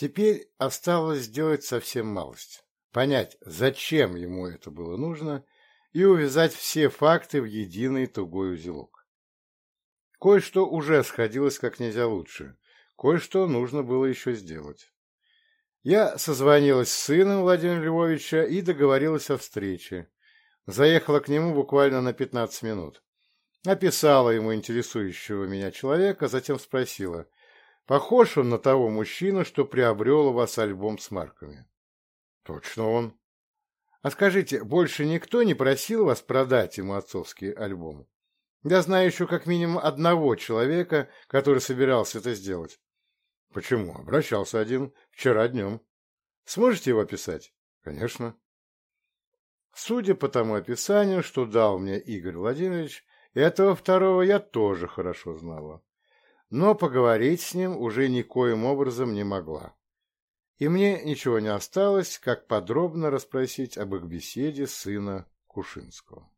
Теперь осталось сделать совсем малость – понять, зачем ему это было нужно, и увязать все факты в единый тугой узелок. Кое-что уже сходилось как нельзя лучше, кое-что нужно было еще сделать. Я созвонилась с сыном Владимира Львовича и договорилась о встрече. Заехала к нему буквально на 15 минут. Описала ему интересующего меня человека, затем спросила – Похож он на того мужчину, что приобрел у вас альбом с марками. Точно он. А скажите, больше никто не просил вас продать ему отцовские альбомы? Я знаю еще как минимум одного человека, который собирался это сделать. Почему? Обращался один вчера днем. Сможете его описать? Конечно. Судя по тому описанию, что дал мне Игорь Владимирович, этого второго я тоже хорошо знала но поговорить с ним уже никоим образом не могла. И мне ничего не осталось, как подробно расспросить об их беседе сына Кушинского.